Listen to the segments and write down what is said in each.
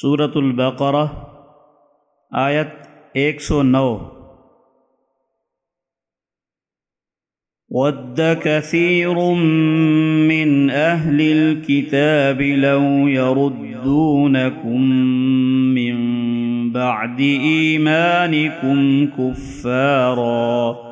صورت البقرہ آیت ایک سو نو۔ ود كثير من أهل الكتاب لو يردونكم من بعد إيمانكم كفارا۔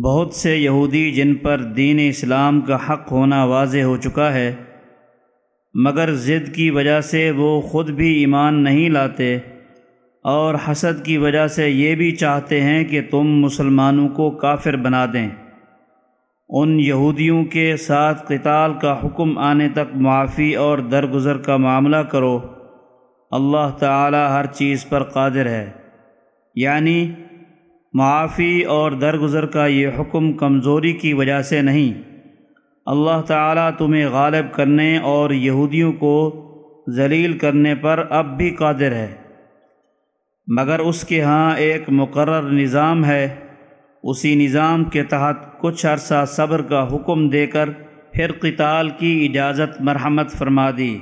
بہت سے یہودی جن پر دین اسلام کا حق ہونا واضح ہو چکا ہے، مگر ضد کی وجہ سے وہ خود بھی ایمان نہیں لاتے اور حسد کی وجہ سے یہ بھی چاہتے ہیں کہ تم مسلمانوں کو کافر بنا دیں۔ ان یہودیوں کے ساتھ قتال کا حکم آنے تک معافی اور درگزر کا معاملہ کرو۔ اللہ تعالی ہر چیز پر قادر ہے۔ یعنی معافی اور درگزر کا یہ حکم کمزوری کی وجہ سے نہیں۔ اللہ تعالیٰ تمہیں غالب کرنے اور یہودیوں کو ذلیل کرنے پر اب بھی قادر ہے۔ مگر اس کے ہاں ایک مقرر نظام ہے۔ اسی نظام کے تحت کچھ عرصہ صبر کا حکم دے کر پھر قتال کی اجازت مرحمت فرما دی۔